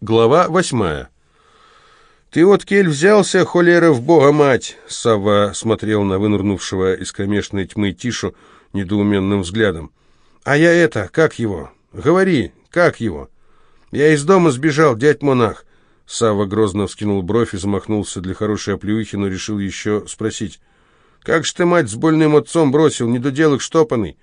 Глава восьмая. «Ты вот, Кель, взялся, холера в бога мать!» Сава смотрел на вынурнувшего из кромешной тьмы Тишу недоуменным взглядом. «А я это, как его? Говори, как его?» «Я из дома сбежал, дядь-монах!» Сава грозно вскинул бровь и замахнулся для хорошей оплюхи, но решил еще спросить. «Как же ты, мать, с больным отцом бросил, недоделок штопанный?»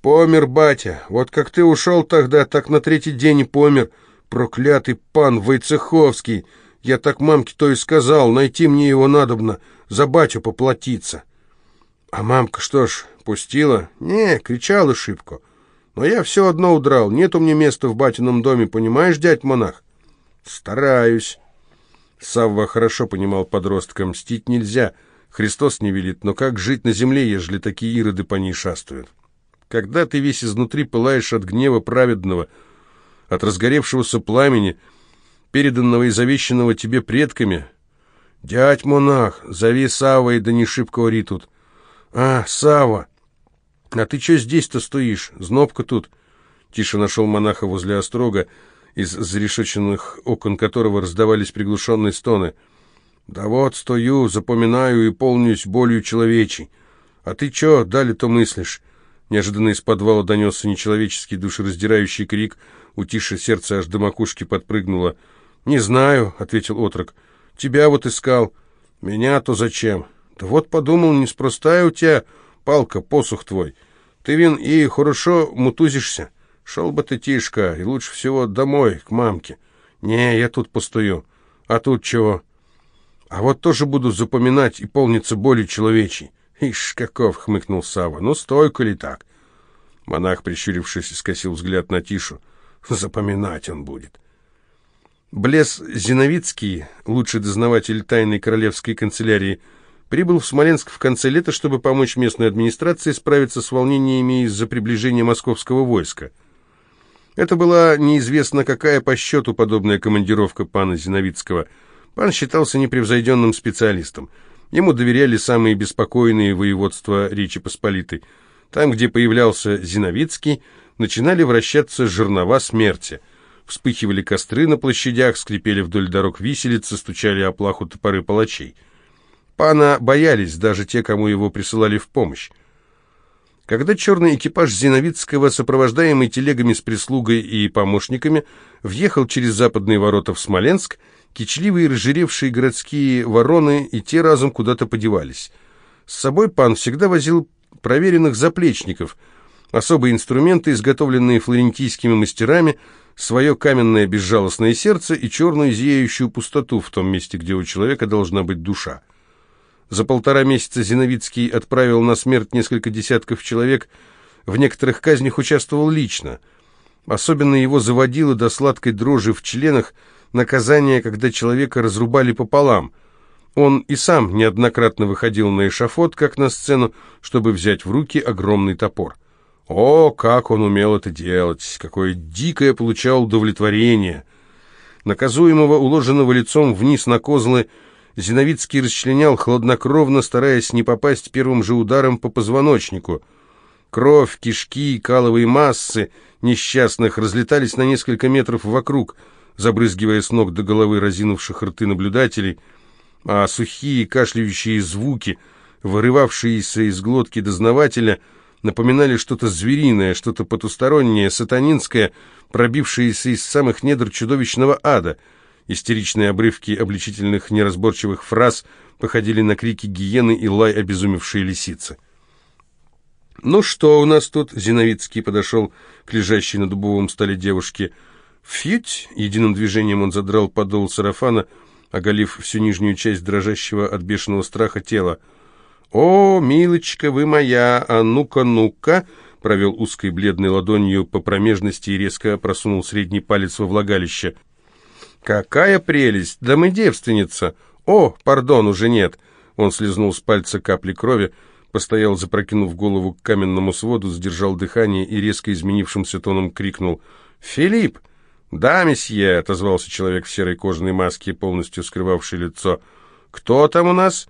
«Помер, батя! Вот как ты ушел тогда, так на третий день и помер!» «Проклятый пан Войцеховский! Я так мамке то и сказал, найти мне его надобно, за батю поплатиться!» «А мамка что ж, пустила?» «Не, кричала шибко. Но я все одно удрал, Нет у мне места в батином доме, понимаешь, дядь-монах?» «Стараюсь». Савва хорошо понимал подростка, мстить нельзя, Христос не велит, но как жить на земле, ежели такие ироды по ней шастают? Когда ты весь изнутри пылаешь от гнева праведного — от разгоревшегося пламени, переданного и завещанного тебе предками. Дядь монах, зови Сава и да не шибко ори тут. А, Сава, а ты чё здесь-то стоишь? Знобка тут. Тише нашел монаха возле острога, из зарешеченных окон которого раздавались приглушенные стоны. «Да вот, стою, запоминаю и полнюсь болью человечей. А ты чё, дали-то мыслишь?» Неожиданно из подвала донесся нечеловеческий душераздирающий крик, Утише сердце аж до макушки подпрыгнуло. «Не знаю», — ответил отрок. «Тебя вот искал». «Меня то зачем?» «Да вот подумал, неспроста у тебя палка, посух твой. Ты, вин, и хорошо мутузишься. Шел бы ты тишка, и лучше всего домой, к мамке. Не, я тут постою. А тут чего?» «А вот тоже буду запоминать и полниться болью человечей». «Ишь, каков!» — хмыкнул Сава. «Ну, стойко ли так?» Монах, прищурившись, скосил взгляд на Тишу запоминать он будет. Блес Зиновицкий, лучший дознаватель тайной королевской канцелярии, прибыл в Смоленск в конце лета, чтобы помочь местной администрации справиться с волнениями из-за приближения московского войска. Это была неизвестно какая по счету подобная командировка пана Зиновицкого. Пан считался непревзойденным специалистом. Ему доверяли самые беспокойные воеводства Речи Посполитой. Там, где появлялся Зиновицкий, начинали вращаться жернова смерти. Вспыхивали костры на площадях, скрипели вдоль дорог виселицы, стучали о плаху топоры палачей. Пана боялись даже те, кому его присылали в помощь. Когда черный экипаж Зиновицкого, сопровождаемый телегами с прислугой и помощниками, въехал через западные ворота в Смоленск, кичливые разжиревшие городские вороны и те разом куда-то подевались. С собой пан всегда возил проверенных заплечников – Особые инструменты, изготовленные флорентийскими мастерами, свое каменное безжалостное сердце и черную зияющую пустоту в том месте, где у человека должна быть душа. За полтора месяца Зиновицкий отправил на смерть несколько десятков человек, в некоторых казнях участвовал лично. Особенно его заводило до сладкой дрожи в членах наказание, когда человека разрубали пополам. Он и сам неоднократно выходил на эшафот, как на сцену, чтобы взять в руки огромный топор. О, как он умел это делать! Какое дикое получал удовлетворение! Наказуемого, уложенного лицом вниз на козлы, Зиновицкий расчленял хладнокровно, стараясь не попасть первым же ударом по позвоночнику. Кровь, кишки, каловые массы несчастных разлетались на несколько метров вокруг, забрызгивая с ног до головы разинувших рты наблюдателей, а сухие кашляющие звуки, вырывавшиеся из глотки дознавателя — напоминали что-то звериное, что-то потустороннее, сатанинское, пробившееся из самых недр чудовищного ада. Истеричные обрывки обличительных неразборчивых фраз походили на крики гиены и лай обезумевшей лисицы. «Ну что у нас тут?» — Зиновицкий подошел к лежащей на дубовом столе девушке. «Фьють!» — единым движением он задрал подол сарафана, оголив всю нижнюю часть дрожащего от бешеного страха тела — «О, милочка вы моя, а ну-ка, ну-ка!» Провел узкой бледной ладонью по промежности и резко просунул средний палец во влагалище. «Какая прелесть! Да мы девственница! О, пардон, уже нет!» Он слезнул с пальца капли крови, постоял, запрокинув голову к каменному своду, сдержал дыхание и резко изменившимся тоном крикнул «Филипп!» «Да, месье!» — отозвался человек в серой кожаной маске, полностью скрывавший лицо. «Кто там у нас?»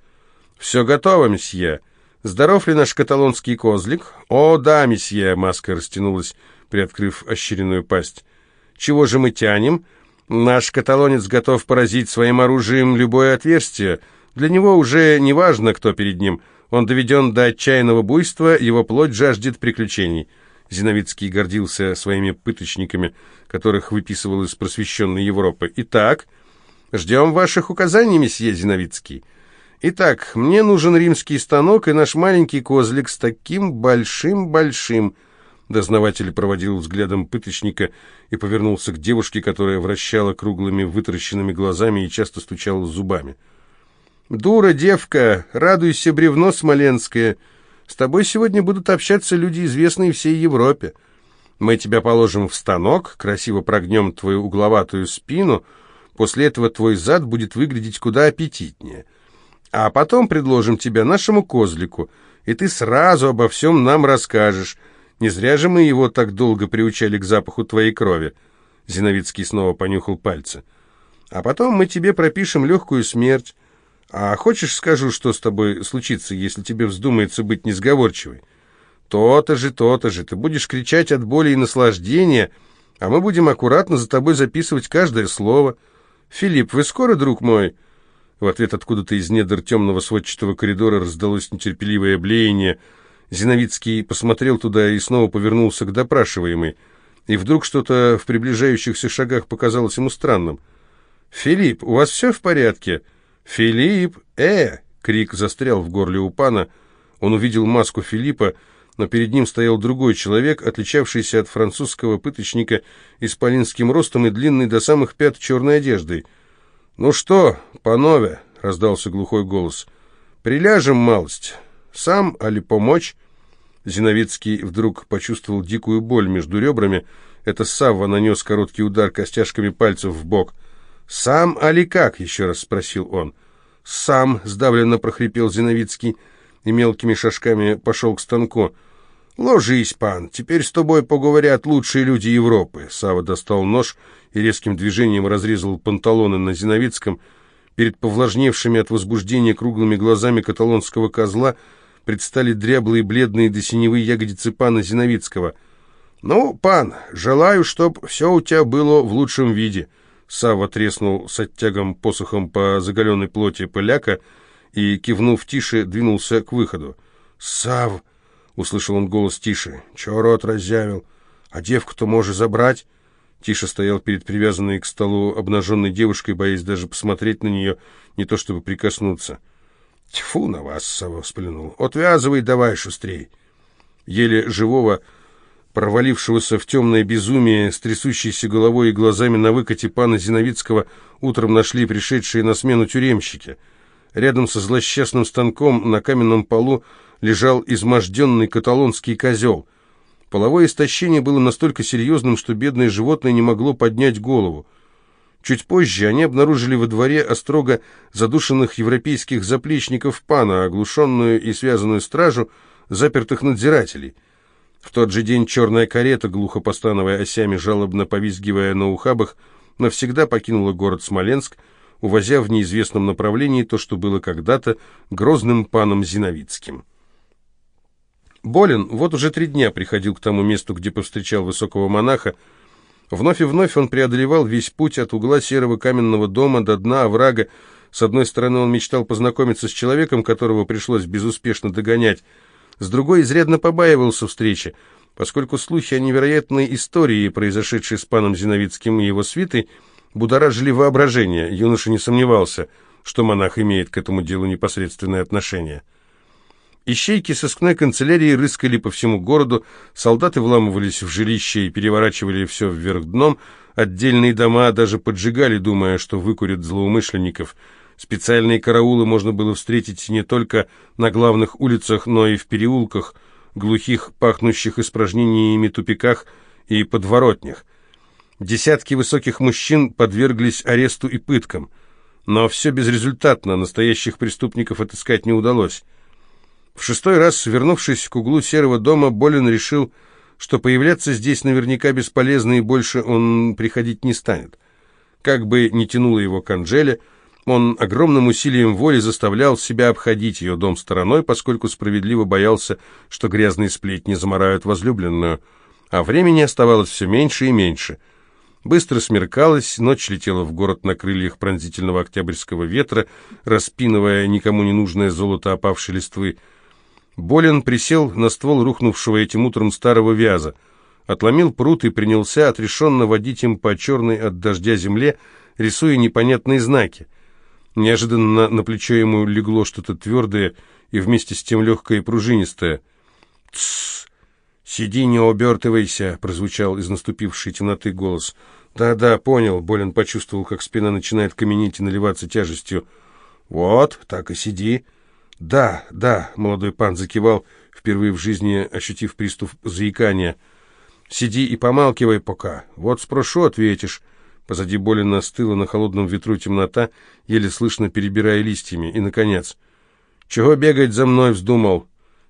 «Все готово, месье. Здоров ли наш каталонский козлик?» «О, да, месье!» — маска растянулась, приоткрыв ощеренную пасть. «Чего же мы тянем? Наш каталонец готов поразить своим оружием любое отверстие. Для него уже не важно, кто перед ним. Он доведен до отчаянного буйства, его плоть жаждет приключений». Зиновицкий гордился своими пыточниками, которых выписывал из просвещенной Европы. «Итак, ждем ваших указаний, месье Зиновицкий». Итак, мне нужен римский станок и наш маленький козлик с таким большим-большим...» Дознаватель проводил взглядом пыточника и повернулся к девушке, которая вращала круглыми вытаращенными глазами и часто стучала зубами. «Дура, девка, радуйся, бревно смоленское. С тобой сегодня будут общаться люди, известные всей Европе. Мы тебя положим в станок, красиво прогнем твою угловатую спину, после этого твой зад будет выглядеть куда аппетитнее». А потом предложим тебя нашему козлику, и ты сразу обо всем нам расскажешь. Не зря же мы его так долго приучали к запаху твоей крови». Зиновицкий снова понюхал пальцы. «А потом мы тебе пропишем легкую смерть. А хочешь, скажу, что с тобой случится, если тебе вздумается быть несговорчивой? То-то же, то-то же, ты будешь кричать от боли и наслаждения, а мы будем аккуратно за тобой записывать каждое слово. Филипп, вы скоро, друг мой?» В ответ откуда-то из недр темного сводчатого коридора раздалось нетерпеливое блеяние. Зиновицкий посмотрел туда и снова повернулся к допрашиваемой. И вдруг что-то в приближающихся шагах показалось ему странным. «Филипп, у вас все в порядке?» «Филипп! Э!» — крик застрял в горле у пана. Он увидел маску Филиппа, но перед ним стоял другой человек, отличавшийся от французского пыточника исполинским ростом и длинной до самых пят черной одеждой — «Ну что, панове?» — раздался глухой голос. «Приляжем малость. Сам, али помочь?» Зиновицкий вдруг почувствовал дикую боль между ребрами. Это Савва нанес короткий удар костяшками пальцев в бок. «Сам, али как?» — еще раз спросил он. «Сам», — сдавленно прохрипел Зиновицкий и мелкими шажками пошел к станку. «Ложись, пан, теперь с тобой поговорят лучшие люди Европы». Сава достал нож и резким движением разрезал панталоны на Зиновицком. Перед повлажневшими от возбуждения круглыми глазами каталонского козла предстали дряблые, бледные до синевы ягодицы пана Зиновицкого. «Ну, пан, желаю, чтоб все у тебя было в лучшем виде». Сава треснул с оттягом посохом по заголенной плоти поляка и, кивнув тише, двинулся к выходу. «Сав!» Услышал он голос Тиши. «Чего рот раззявил? А девку-то можешь забрать?» Тиша стоял перед привязанной к столу обнаженной девушкой, боясь даже посмотреть на нее, не то чтобы прикоснуться. «Тьфу на вас!» — Сава всплюнул. «Отвязывай давай шустрей!» Еле живого, провалившегося в темное безумие, с трясущейся головой и глазами на выкате пана Зиновицкого, утром нашли пришедшие на смену тюремщики. Рядом со злосчастным станком на каменном полу лежал изможденный каталонский козел. Половое истощение было настолько серьезным, что бедное животное не могло поднять голову. Чуть позже они обнаружили во дворе острого задушенных европейских заплечников пана, оглушенную и связанную стражу, запертых надзирателей. В тот же день черная карета, глухо постановая осями, жалобно повизгивая на ухабах, навсегда покинула город Смоленск, увозя в неизвестном направлении то, что было когда-то грозным паном Зиновицким. Болен вот уже три дня приходил к тому месту, где повстречал высокого монаха. Вновь и вновь он преодолевал весь путь от угла серого каменного дома до дна оврага. С одной стороны, он мечтал познакомиться с человеком, которого пришлось безуспешно догонять. С другой, изрядно побаивался встречи, поскольку слухи о невероятной истории, произошедшей с паном Зиновицким и его свитой, будоражили воображение. Юноша не сомневался, что монах имеет к этому делу непосредственное отношение. Ищейки сыскной канцелярии рыскали по всему городу, солдаты вламывались в жилище и переворачивали все вверх дном, отдельные дома даже поджигали, думая, что выкурят злоумышленников. Специальные караулы можно было встретить не только на главных улицах, но и в переулках, глухих, пахнущих испражнениями тупиках и подворотнях. Десятки высоких мужчин подверглись аресту и пыткам, но все безрезультатно, настоящих преступников отыскать не удалось. В шестой раз, вернувшись к углу серого дома, Болин решил, что появляться здесь наверняка бесполезно и больше он приходить не станет. Как бы ни тянуло его к Анжеле, он огромным усилием воли заставлял себя обходить ее дом стороной, поскольку справедливо боялся, что грязные сплетни заморают возлюбленную, а времени оставалось все меньше и меньше. Быстро смеркалось, ночь летела в город на крыльях пронзительного октябрьского ветра, распинывая никому не нужное золото опавшей листвы, Болин присел на ствол рухнувшего этим утром старого вяза, отломил пруд и принялся отрешенно водить им по черной от дождя земле, рисуя непонятные знаки. Неожиданно на плечо ему легло что-то твердое и вместе с тем легкое и пружинистое. «Тссс! Сиди, не обертывайся!» — прозвучал из наступившей темноты голос. «Да-да, понял», — Болин почувствовал, как спина начинает каменеть и наливаться тяжестью. «Вот, так и сиди». «Да, да», — молодой пан закивал, впервые в жизни ощутив приступ заикания. «Сиди и помалкивай пока. Вот спрошу, ответишь». Позади боли стыла на холодном ветру темнота, еле слышно перебирая листьями. И, наконец, «Чего бегать за мной вздумал?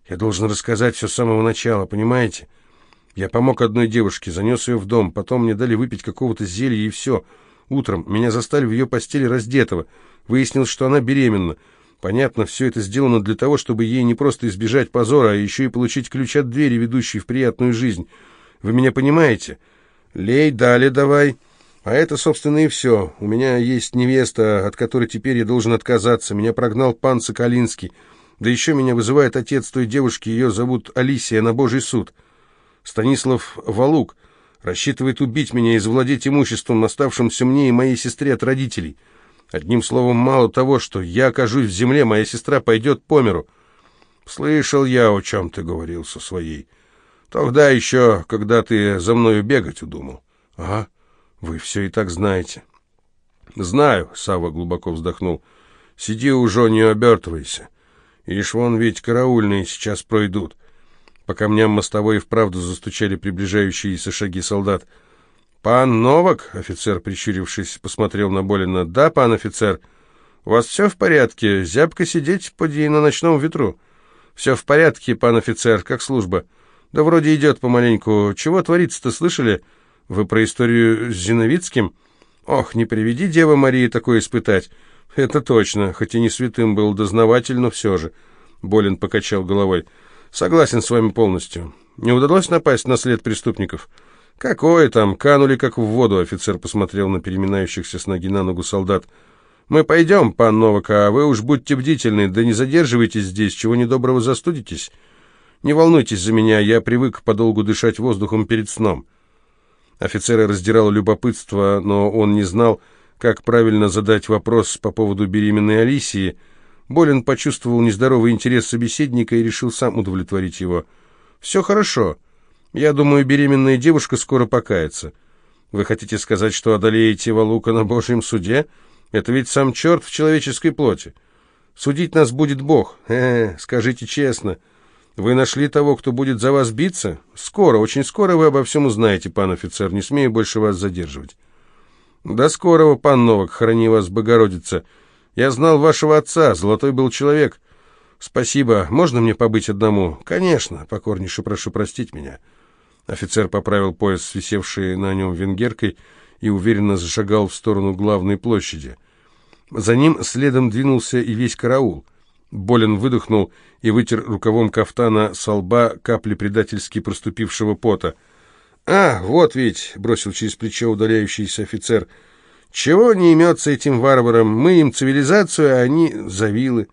Я должен рассказать все с самого начала, понимаете? Я помог одной девушке, занес ее в дом, потом мне дали выпить какого-то зелья и все. Утром меня застали в ее постели раздетого. Выяснилось, что она беременна». Понятно, все это сделано для того, чтобы ей не просто избежать позора, а еще и получить ключ от двери, ведущей в приятную жизнь. Вы меня понимаете? Лей, дали, давай. А это, собственно, и все. У меня есть невеста, от которой теперь я должен отказаться. Меня прогнал пан Соколинский. Да еще меня вызывает отец той девушки, ее зовут Алисия, на божий суд. Станислав Валук рассчитывает убить меня и завладеть имуществом, оставшимся мне и моей сестре от родителей». Одним словом, мало того, что я окажусь в земле, моя сестра пойдет по миру. Слышал я, о чем ты говорил со своей. Тогда еще, когда ты за мною бегать удумал. Ага, вы все и так знаете. Знаю, Сава глубоко вздохнул. Сиди уже, не обертывайся. Ишь, вон ведь караульные сейчас пройдут. По камням мостовой и вправду застучали приближающиеся шаги солдат — «Пан Новак?» — офицер, прищурившись, посмотрел на Болина. «Да, пан офицер. У вас все в порядке? Зябко сидеть поди на ночном ветру». «Все в порядке, пан офицер. Как служба?» «Да вроде идет помаленьку. Чего творится-то, слышали? Вы про историю с Зиновицким?» «Ох, не приведи Дева Марии такое испытать». «Это точно. Хоть и не святым был дознаватель, но все же». Болин покачал головой. «Согласен с вами полностью. Не удалось напасть на след преступников?» «Какое там? Канули как в воду!» Офицер посмотрел на переминающихся с ноги на ногу солдат. «Мы пойдем, пан Новак, а вы уж будьте бдительны, да не задерживайтесь здесь, чего недоброго застудитесь. Не волнуйтесь за меня, я привык подолгу дышать воздухом перед сном». Офицера раздирало любопытство, но он не знал, как правильно задать вопрос по поводу беременной Алисии. Болин почувствовал нездоровый интерес собеседника и решил сам удовлетворить его. «Все хорошо. Я думаю, беременная девушка скоро покается. Вы хотите сказать, что одолеете Валука на Божьем суде? Это ведь сам черт в человеческой плоти. Судить нас будет Бог. Э, -э скажите честно, вы нашли того, кто будет за вас биться? Скоро, очень скоро вы обо всем узнаете, пан офицер, не смею больше вас задерживать. До скорого, пан Новак, храни вас, Богородица. Я знал вашего отца, золотой был человек. Спасибо, можно мне побыть одному? Конечно, покорнейше прошу простить меня». Офицер поправил пояс, свисевший на нем венгеркой, и уверенно зашагал в сторону главной площади. За ним следом двинулся и весь караул. Болин выдохнул и вытер рукавом кафтана со лба капли предательски проступившего пота. «А, вот ведь!» — бросил через плечо удаляющийся офицер. «Чего не имется этим варварам? Мы им цивилизацию, а они — завилы».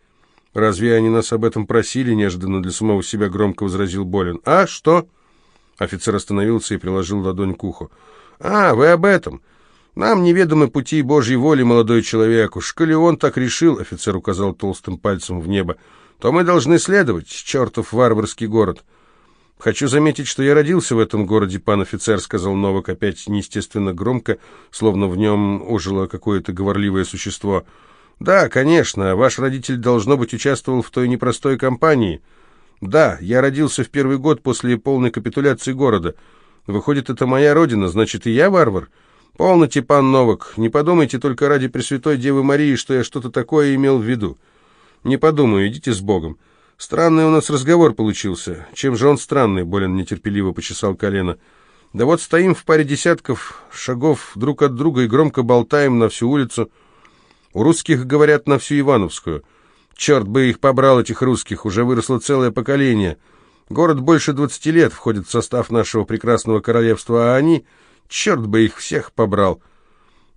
«Разве они нас об этом просили?» — неожиданно для самого себя громко возразил Болин. «А, что?» Офицер остановился и приложил ладонь к уху. «А, вы об этом. Нам неведомы пути Божьей воли, молодой человек. Уж коли он так решил, — офицер указал толстым пальцем в небо, — то мы должны следовать, чертов варварский город. Хочу заметить, что я родился в этом городе, пан офицер, — сказал Новак опять неестественно громко, словно в нем ожило какое-то говорливое существо. Да, конечно, ваш родитель, должно быть, участвовал в той непростой кампании». Да, я родился в первый год после полной капитуляции города. Выходит, это моя родина, значит, и я варвар? Полноте, пан Новак, не подумайте только ради Пресвятой Девы Марии, что я что-то такое имел в виду. Не подумаю, идите с Богом. Странный у нас разговор получился. Чем же он странный? Болен нетерпеливо почесал колено. Да вот стоим в паре десятков шагов друг от друга и громко болтаем на всю улицу. У русских говорят на всю Ивановскую. Черт бы их побрал, этих русских, уже выросло целое поколение. Город больше двадцати лет входит в состав нашего прекрасного королевства, а они... Черт бы их всех побрал.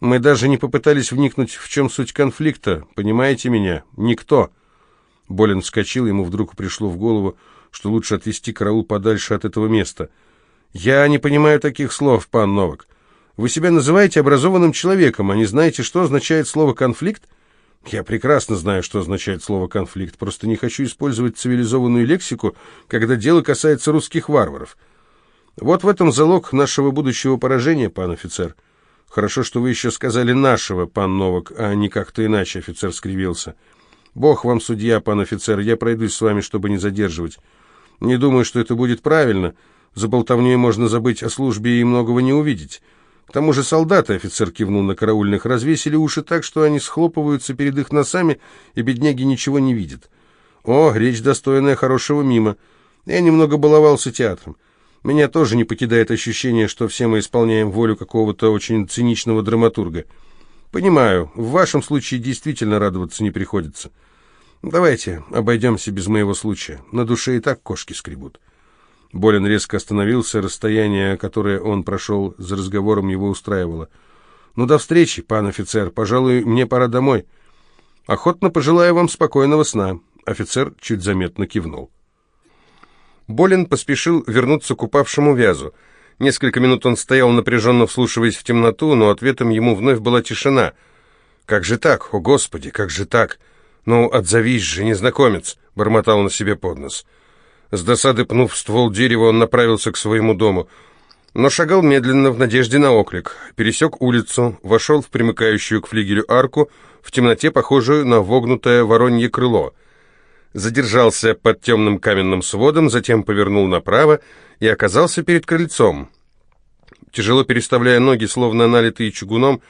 Мы даже не попытались вникнуть, в чем суть конфликта, понимаете меня? Никто. Болин вскочил, ему вдруг пришло в голову, что лучше отвести караул подальше от этого места. «Я не понимаю таких слов, пан Новак. Вы себя называете образованным человеком, а не знаете, что означает слово «конфликт»?» Я прекрасно знаю, что означает слово «конфликт», просто не хочу использовать цивилизованную лексику, когда дело касается русских варваров. Вот в этом залог нашего будущего поражения, пан офицер. Хорошо, что вы еще сказали «нашего», пан Новак, а не как-то иначе, офицер скривился. Бог вам судья, пан офицер, я пройдусь с вами, чтобы не задерживать. Не думаю, что это будет правильно. За болтовней можно забыть о службе и многого не увидеть. К тому же солдаты, офицер кивнул на караульных, развесили уши так, что они схлопываются перед их носами, и бедняги ничего не видят. О, речь достойная хорошего мима. Я немного баловался театром. Меня тоже не покидает ощущение, что все мы исполняем волю какого-то очень циничного драматурга. Понимаю, в вашем случае действительно радоваться не приходится. Давайте обойдемся без моего случая. На душе и так кошки скребут. Болин резко остановился, расстояние, которое он прошел за разговором, его устраивало. «Ну, до встречи, пан офицер, пожалуй, мне пора домой. Охотно пожелаю вам спокойного сна». Офицер чуть заметно кивнул. Болин поспешил вернуться к упавшему вязу. Несколько минут он стоял, напряженно вслушиваясь в темноту, но ответом ему вновь была тишина. «Как же так? О, Господи, как же так? Ну, отзовись же, незнакомец!» — бормотал на себе под нос. С досады пнув ствол дерева, он направился к своему дому, но шагал медленно в надежде на оклик. Пересек улицу, вошел в примыкающую к флигелю арку, в темноте похожую на вогнутое воронье крыло. Задержался под темным каменным сводом, затем повернул направо и оказался перед крыльцом. Тяжело переставляя ноги, словно налитые чугуном,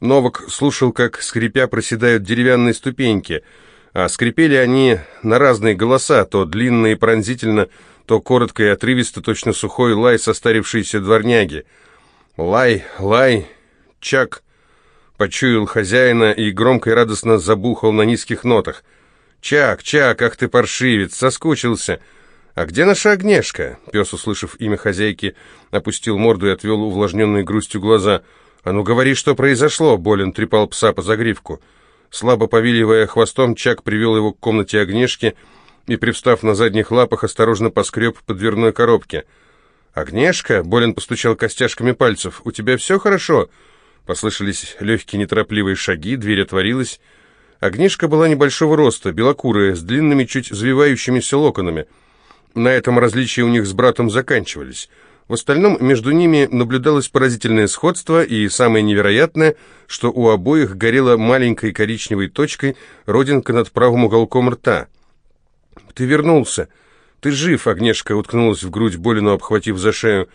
Новак слушал, как, скрипя, проседают деревянные ступеньки — а скрипели они на разные голоса, то длинно и пронзительно, то коротко и отрывисто, точно сухой лай состарившейся дворняги. «Лай, лай, чак!» — почуял хозяина и громко и радостно забухал на низких нотах. «Чак, чак, ах ты паршивец, соскучился!» «А где наша огнешка?» — пес, услышав имя хозяйки, опустил морду и отвел увлажненные грустью глаза. «А ну говори, что произошло!» — болен? трепал пса по загривку. Слабо повиливая хвостом, Чак привел его к комнате огнешки и, привстав на задних лапах, осторожно поскреб по дверной коробке. «Огнешка!» — Болин постучал костяшками пальцев. «У тебя все хорошо?» Послышались легкие неторопливые шаги, дверь отворилась. Огнешка была небольшого роста, белокурая, с длинными, чуть завивающимися локонами. На этом различия у них с братом заканчивались — в остальном между ними наблюдалось поразительное сходство, и самое невероятное, что у обоих горела маленькой коричневой точкой родинка над правым уголком рта. «Ты вернулся! Ты жив!» — Агнешка уткнулась в грудь, Болину обхватив за шею.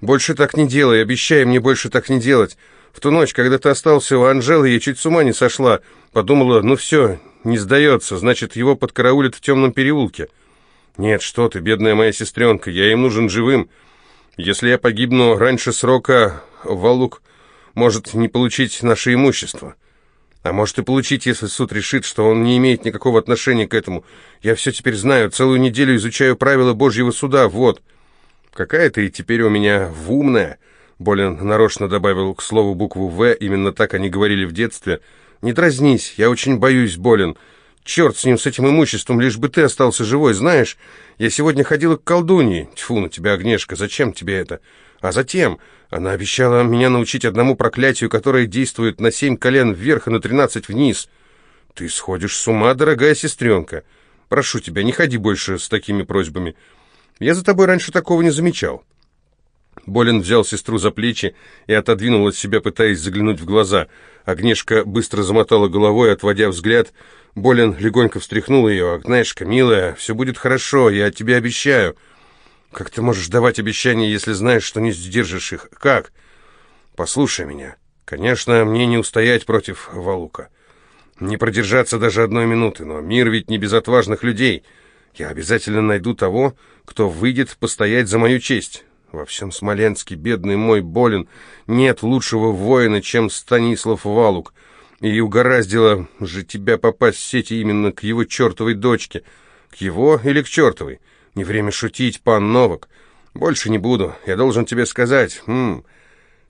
«Больше так не делай, обещай мне больше так не делать. В ту ночь, когда ты остался у Анжелы, я чуть с ума не сошла. Подумала, ну все, не сдается, значит, его подкараулят в темном переулке». «Нет, что ты, бедная моя сестренка, я им нужен живым!» Если я погибну раньше срока, Валук может не получить наше имущество. А может и получить, если суд решит, что он не имеет никакого отношения к этому. Я все теперь знаю, целую неделю изучаю правила Божьего суда, вот. Какая ты теперь у меня в умная. Болин нарочно добавил к слову букву «В», именно так они говорили в детстве. «Не дразнись, я очень боюсь, Болин. Черт с ним, с этим имуществом, лишь бы ты остался живой, знаешь? Я сегодня ходила к колдуньи. Тьфу, на тебя, Огнешка, зачем тебе это? А затем она обещала меня научить одному проклятию, которое действует на семь колен вверх и на тринадцать вниз. Ты сходишь с ума, дорогая сестренка. Прошу тебя, не ходи больше с такими просьбами. Я за тобой раньше такого не замечал». Болин взял сестру за плечи и отодвинул от себя, пытаясь заглянуть в глаза. Агнешка быстро замотала головой, отводя взгляд. Болин легонько встряхнул ее. «Агнешка, милая, все будет хорошо, я тебе обещаю». «Как ты можешь давать обещания, если знаешь, что не сдержишь их? Как?» «Послушай меня. Конечно, мне не устоять против Валука. Не продержаться даже одной минуты, но мир ведь не без отважных людей». Я обязательно найду того, кто выйдет постоять за мою честь. Во всем Смоленске бедный мой болен. Нет лучшего воина, чем Станислав Валук. И угораздило же тебя попасть в сети именно к его чертовой дочке. К его или к чертовой? Не время шутить, пан Новок. Больше не буду. Я должен тебе сказать. Хм.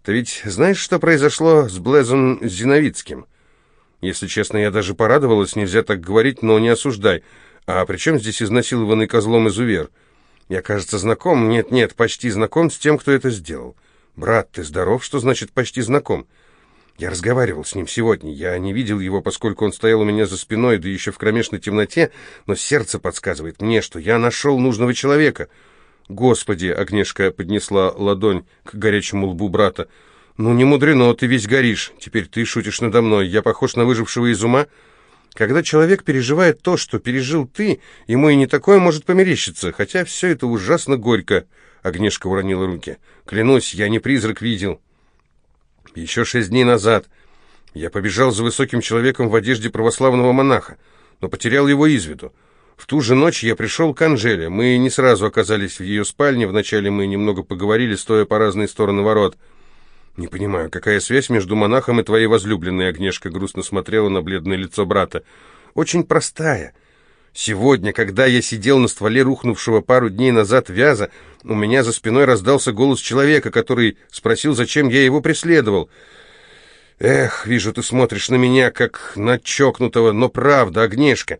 ты ведь знаешь, что произошло с Блезом Зиновицким? Если честно, я даже порадовалась, нельзя так говорить, но не осуждай. А при чем здесь изнасилованный козлом изувер? — я, кажется, знаком, нет-нет, почти знаком с тем, кто это сделал. Брат, ты здоров? Что значит почти знаком? Я разговаривал с ним сегодня. Я не видел его, поскольку он стоял у меня за спиной, да еще в кромешной темноте, но сердце подсказывает мне, что я нашел нужного человека. Господи, Агнешка поднесла ладонь к горячему лбу брата. Ну не мудрено, ты весь горишь. Теперь ты шутишь надо мной. Я похож на выжившего из ума?» Когда человек переживает то, что пережил ты, ему и не такое может померещиться, хотя все это ужасно горько. Огнешка уронила руки. Клянусь, я не призрак видел. Еще шесть дней назад я побежал за высоким человеком в одежде православного монаха, но потерял его из виду. В ту же ночь я пришел к Анжеле. Мы не сразу оказались в ее спальне. Вначале мы немного поговорили, стоя по разные стороны ворот. «Не понимаю, какая связь между монахом и твоей возлюбленной?» Огнешка грустно смотрела на бледное лицо брата. «Очень простая. Сегодня, когда я сидел на стволе рухнувшего пару дней назад вяза, у меня за спиной раздался голос человека, который спросил, зачем я его преследовал. «Эх, вижу, ты смотришь на меня, как на чокнутого, но правда, Огнешка!»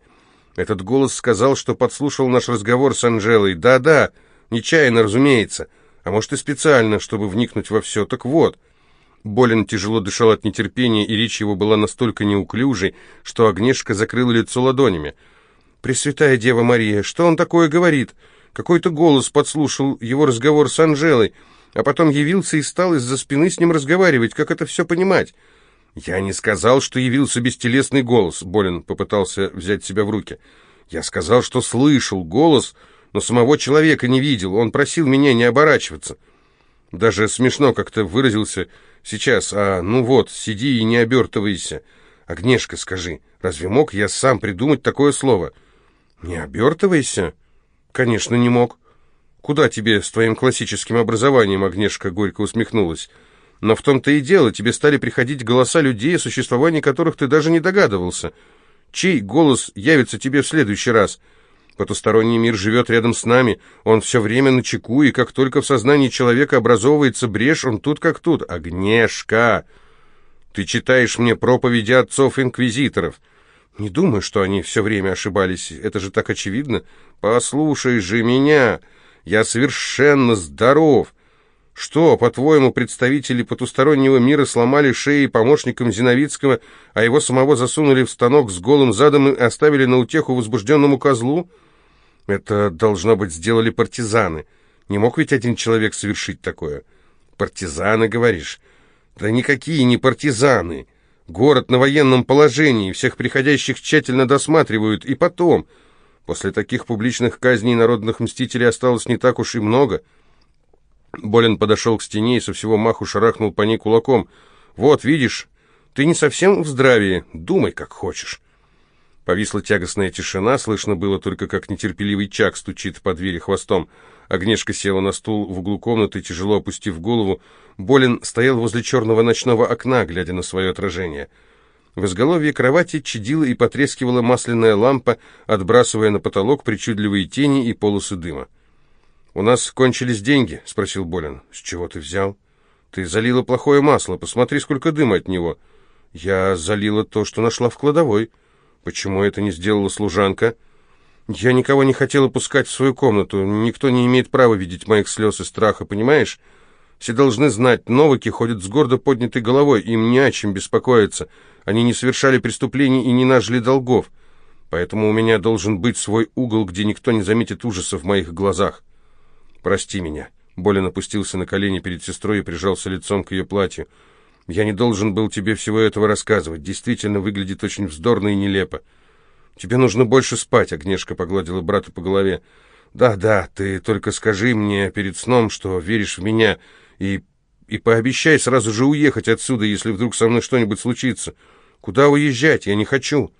Этот голос сказал, что подслушал наш разговор с Анжелой. «Да-да, нечаянно, разумеется. А может, и специально, чтобы вникнуть во все. Так вот...» Болин тяжело дышал от нетерпения, и речь его была настолько неуклюжей, что Агнешка закрыла лицо ладонями. «Пресвятая Дева Мария, что он такое говорит? Какой-то голос подслушал его разговор с Анжелой, а потом явился и стал из-за спины с ним разговаривать. Как это все понимать?» «Я не сказал, что явился бестелесный голос», — Болин попытался взять себя в руки. «Я сказал, что слышал голос, но самого человека не видел. Он просил меня не оборачиваться». Даже смешно как-то выразился Сейчас, а, ну вот, сиди и не обертывайся. Огнешка, скажи, разве мог я сам придумать такое слово? Не обертывайся? Конечно, не мог. Куда тебе с твоим классическим образованием, Огнешка горько усмехнулась. Но в том-то и дело, тебе стали приходить голоса людей, о существовании которых ты даже не догадывался. Чей голос явится тебе в следующий раз?» Потусторонний мир живет рядом с нами, он все время на чеку, и как только в сознании человека образовывается брешь, он тут как тут. Огнешка! Ты читаешь мне проповеди отцов-инквизиторов. Не думаю, что они все время ошибались, это же так очевидно. Послушай же меня, я совершенно здоров. Что, по-твоему, представители потустороннего мира сломали шеи помощникам Зиновицкого, а его самого засунули в станок с голым задом и оставили на утеху возбужденному козлу?» Это должно быть сделали партизаны. Не мог ведь один человек совершить такое? Партизаны, говоришь? Да никакие не партизаны. Город на военном положении, всех приходящих тщательно досматривают. И потом, после таких публичных казней народных мстителей осталось не так уж и много. Болин подошел к стене и со всего маху шарахнул по ней кулаком. «Вот, видишь, ты не совсем в здравии, думай как хочешь». Повисла тягостная тишина, слышно было только, как нетерпеливый Чак стучит по двери хвостом. Огнешка села на стул в углу комнаты, тяжело опустив голову. Болин стоял возле черного ночного окна, глядя на свое отражение. В изголовье кровати чадила и потрескивала масляная лампа, отбрасывая на потолок причудливые тени и полосы дыма. «У нас кончились деньги?» — спросил Болин. «С чего ты взял?» «Ты залила плохое масло. Посмотри, сколько дыма от него». «Я залила то, что нашла в кладовой». Почему это не сделала служанка? Я никого не хотела пускать в свою комнату. Никто не имеет права видеть моих слез и страха, понимаешь? Все должны знать, новики ходят с гордо поднятой головой, им не о чем беспокоиться. Они не совершали преступлений и не нажили долгов. Поэтому у меня должен быть свой угол, где никто не заметит ужаса в моих глазах. Прости меня. Болин опустился на колени перед сестрой и прижался лицом к ее платью. Я не должен был тебе всего этого рассказывать. Действительно, выглядит очень вздорно и нелепо. Тебе нужно больше спать, — Агнешка погладила брата по голове. Да-да, ты только скажи мне перед сном, что веришь в меня, и, и пообещай сразу же уехать отсюда, если вдруг со мной что-нибудь случится. Куда уезжать? Я не хочу.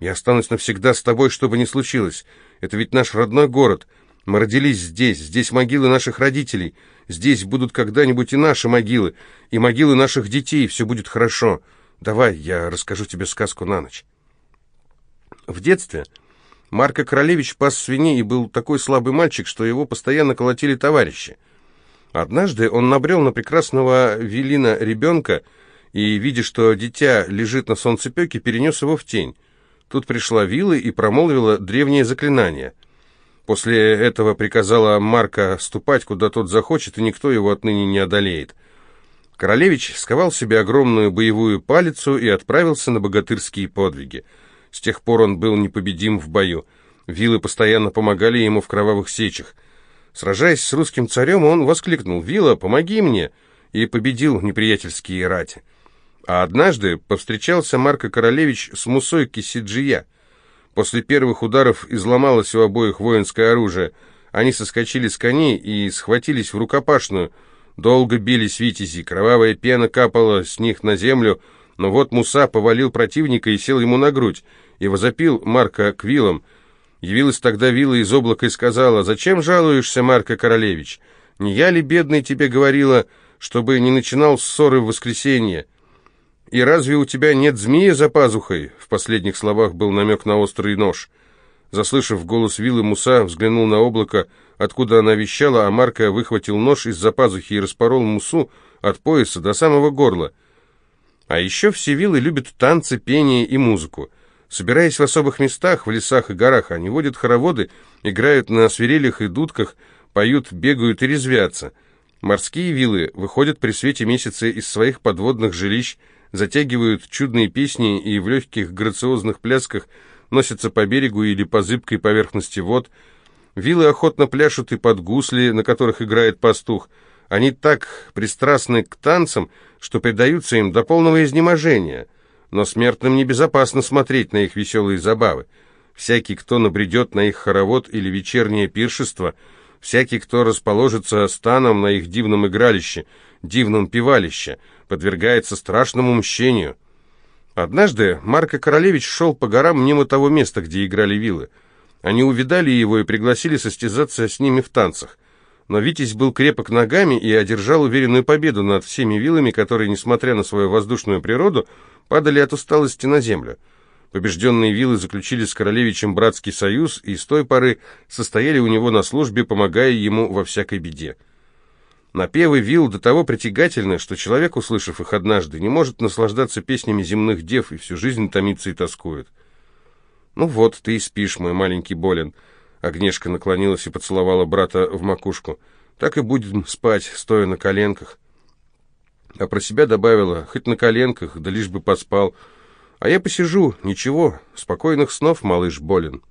Я останусь навсегда с тобой, что бы ни случилось. Это ведь наш родной город. Мы родились здесь, здесь могилы наших родителей. Здесь будут когда-нибудь и наши могилы, и могилы наших детей, все будет хорошо. Давай, я расскажу тебе сказку на ночь. В детстве Марко Королевич пас свиней и был такой слабый мальчик, что его постоянно колотили товарищи. Однажды он набрел на прекрасного Велина ребенка и, видя, что дитя лежит на солнцепеке, перенес его в тень. Тут пришла Вилла и промолвила древнее заклинание — После этого приказала Марка ступать, куда тот захочет, и никто его отныне не одолеет. Королевич сковал себе огромную боевую палицу и отправился на богатырские подвиги. С тех пор он был непобедим в бою. Вилы постоянно помогали ему в кровавых сечах. Сражаясь с русским царем, он воскликнул «Вила, помоги мне!» и победил неприятельские рати. А однажды повстречался Марко Королевич с Мусой Кисиджия – После первых ударов изломалось у обоих воинское оружие. Они соскочили с коней и схватились в рукопашную. Долго бились витязи, кровавая пена капала с них на землю, но вот Муса повалил противника и сел ему на грудь, и возопил Марка к вилам. Явилась тогда вила из облака и сказала, «Зачем жалуешься, Марка Королевич? Не я ли, бедный, тебе говорила, чтобы не начинал ссоры в воскресенье?» «И разве у тебя нет змеи за пазухой?» В последних словах был намек на острый нож. Заслышав голос Вилы, Муса взглянул на облако, откуда она вещала, а Марка выхватил нож из-за пазухи и распорол Мусу от пояса до самого горла. А еще все вилы любят танцы, пение и музыку. Собираясь в особых местах, в лесах и горах, они водят хороводы, играют на свирелях и дудках, поют, бегают и резвятся. Морские вилы выходят при свете месяца из своих подводных жилищ, затягивают чудные песни и в легких грациозных плясках носятся по берегу или по зыбкой поверхности вод. Вилы охотно пляшут и под гусли, на которых играет пастух. Они так пристрастны к танцам, что предаются им до полного изнеможения. Но смертным небезопасно смотреть на их веселые забавы. Всякий, кто набредет на их хоровод или вечернее пиршество – Всякий, кто расположится станом на их дивном игралище, дивном пивалище, подвергается страшному мщению. Однажды Марко Королевич шел по горам мимо того места, где играли вилы. Они увидали его и пригласили состязаться с ними в танцах. Но Витязь был крепок ногами и одержал уверенную победу над всеми вилами, которые, несмотря на свою воздушную природу, падали от усталости на землю. Побежденные Вилы заключили с королевичем братский союз и с той поры состояли у него на службе, помогая ему во всякой беде. Напевы вил до того притягательны, что человек, услышав их однажды, не может наслаждаться песнями земных дев и всю жизнь томится и тоскует. «Ну вот, ты и спишь, мой маленький болен», — Агнешка наклонилась и поцеловала брата в макушку. «Так и будем спать, стоя на коленках». А про себя добавила, хоть на коленках, да лишь бы поспал, — а я посижу, ничего, спокойных снов, малыш болен.